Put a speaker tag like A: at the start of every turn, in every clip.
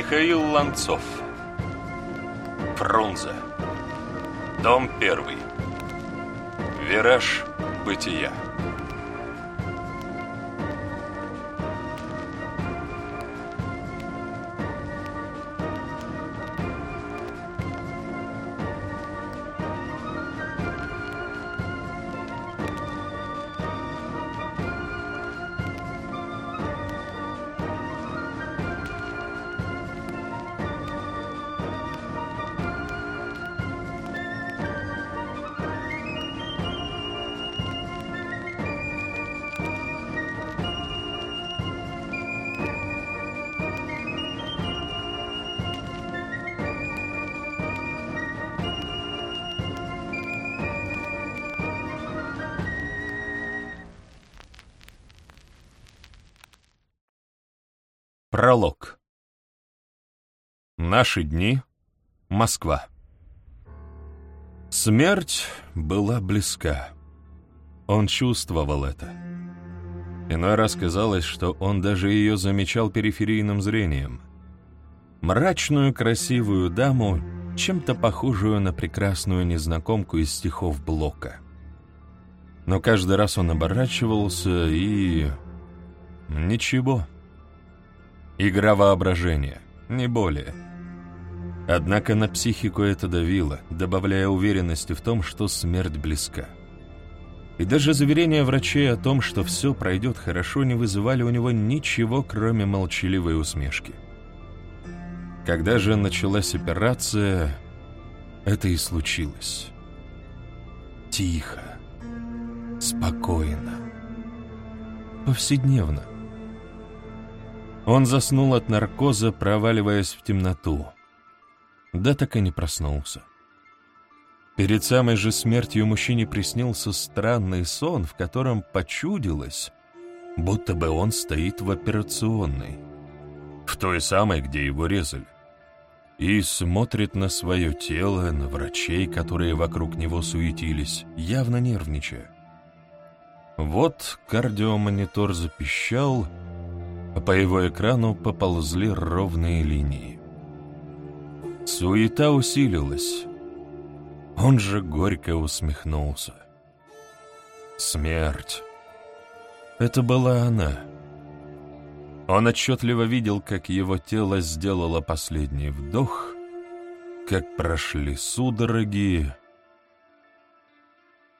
A: Михаил Ланцов. Фрунзе. Дом первый. Вираж бытия Пролог. Наши дни. Москва. Смерть была близка. Он чувствовал это. Иной раз казалось, что он даже ее замечал периферийным зрением. Мрачную красивую даму, чем-то похожую на прекрасную незнакомку из стихов Блока. Но каждый раз он оборачивался и... Ничего. Ничего. Игра воображения, не более. Однако на психику это давило, добавляя уверенности в том, что смерть близка. И даже заверения врачей о том, что все пройдет хорошо, не вызывали у него ничего, кроме молчаливой усмешки. Когда же началась операция, это и случилось. Тихо, спокойно, повседневно. Он заснул от наркоза, проваливаясь в темноту. Да так и не проснулся. Перед самой же смертью мужчине приснился странный сон, в котором почудилось, будто бы он стоит в операционной, в той самой, где его резали, и смотрит на свое тело, на врачей, которые вокруг него суетились, явно нервничая. Вот кардиомонитор запищал, а по его экрану поползли ровные линии. Суета усилилась. Он же горько усмехнулся. Смерть. Это была она. Он отчетливо видел, как его тело сделало последний вдох, как прошли судороги.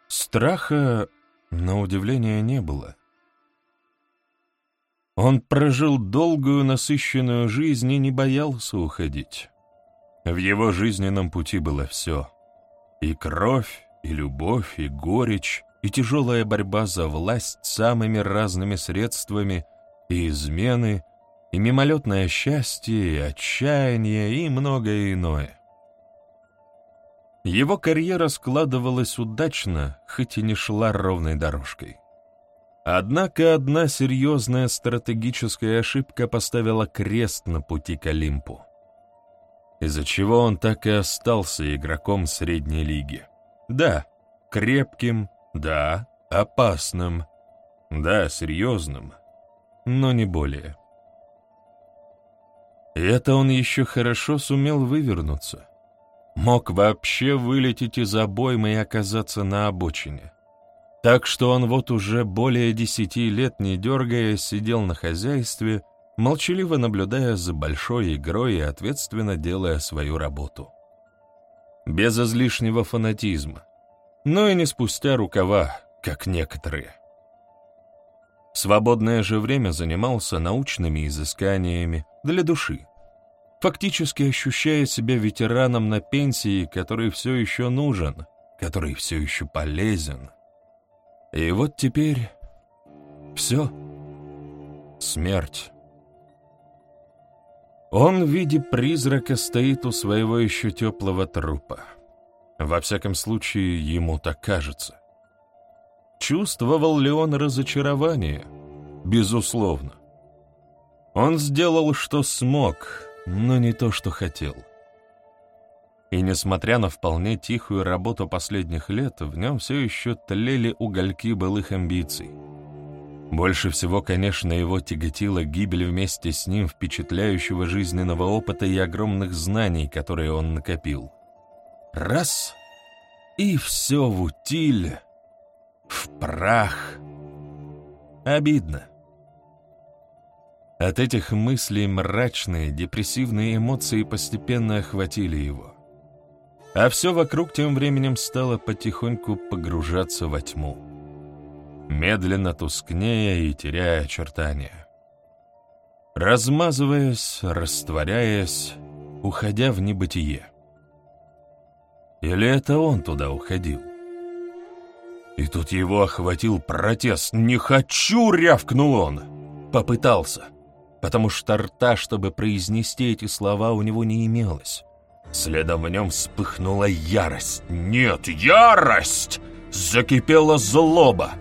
A: Страха, на удивление, не было. Он прожил долгую, насыщенную жизнь и не боялся уходить. В его жизненном пути было все. И кровь, и любовь, и горечь, и тяжелая борьба за власть самыми разными средствами, и измены, и мимолетное счастье, и отчаяние, и многое иное. Его карьера складывалась удачно, хоть и не шла ровной дорожкой. Однако одна серьезная стратегическая ошибка поставила крест на пути к Олимпу, из-за чего он так и остался игроком средней лиги. Да, крепким, да, опасным, да, серьезным, но не более. И это он еще хорошо сумел вывернуться. Мог вообще вылететь из обоймы и оказаться на обочине. Так что он вот уже более десяти лет, не дергаясь, сидел на хозяйстве, молчаливо наблюдая за большой игрой и ответственно делая свою работу. Без излишнего фанатизма, но и не спустя рукава, как некоторые. В свободное же время занимался научными изысканиями для души, фактически ощущая себя ветераном на пенсии, который все еще нужен, который все еще полезен — и вот теперь все. Смерть. Он в виде призрака стоит у своего еще теплого трупа. Во всяком случае, ему так кажется. Чувствовал ли он разочарование? Безусловно. Он сделал, что смог, но не то, что хотел. И несмотря на вполне тихую работу последних лет, в нем все еще тлели угольки былых амбиций. Больше всего, конечно, его тяготила гибель вместе с ним впечатляющего жизненного опыта и огромных знаний, которые он накопил. Раз — и все в утиль, в прах. Обидно. От этих мыслей мрачные, депрессивные эмоции постепенно охватили его. А все вокруг тем временем стало потихоньку погружаться во тьму, медленно тускнея и теряя очертания. Размазываясь, растворяясь, уходя в небытие. Или это он туда уходил? И тут его охватил протест. «Не хочу!» — рявкнул он. Попытался потому что рта, чтобы произнести эти слова, у него не имелось. Следом в нем вспыхнула ярость. Нет, ярость! Закипела злоба.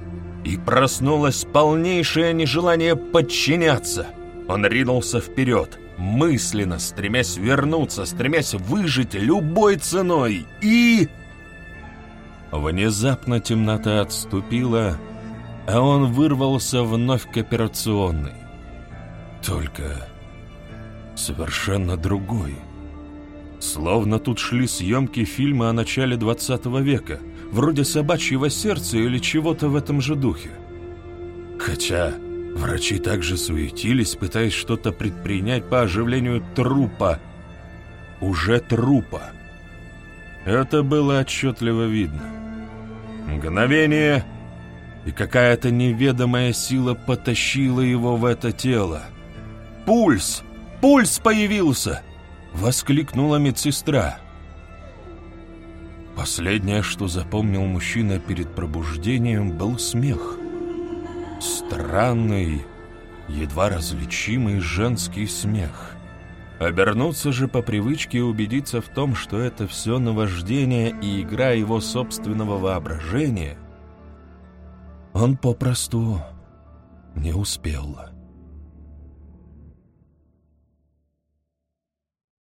A: И проснулось полнейшее нежелание подчиняться. Он ринулся вперед, мысленно, стремясь вернуться, стремясь выжить любой ценой. И... Внезапно темнота отступила, а он вырвался вновь к операционной. Только совершенно другой. Словно тут шли съемки фильма о начале 20 века, вроде «Собачьего сердца» или чего-то в этом же духе. Хотя врачи также суетились, пытаясь что-то предпринять по оживлению трупа. Уже трупа. Это было отчетливо видно. Мгновение, и какая-то неведомая сила потащила его в это тело. «Пульс! Пульс появился!» — воскликнула медсестра. Последнее, что запомнил мужчина перед пробуждением, был смех. Странный, едва различимый женский смех. Обернуться же по привычке и убедиться в том, что это все наваждение и игра его собственного воображения, он попросту не успел.